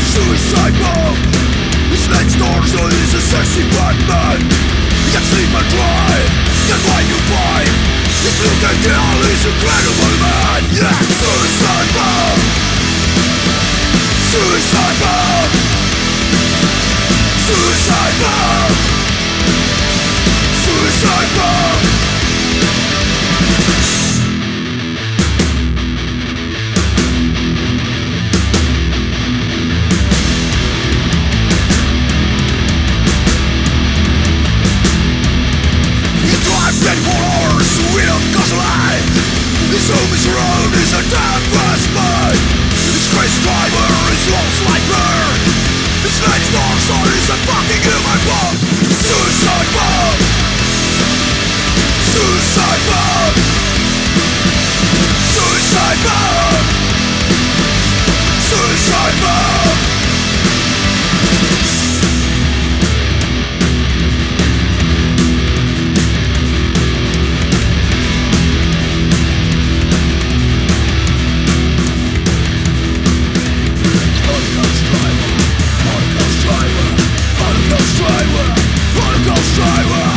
suicide His he's a sexy He can sleep and drive, buy incredible man. Yeah, Suicide bomb. Suicide bomb. His home is road is a crazy driver is lost like His son is a fucking human Holocaust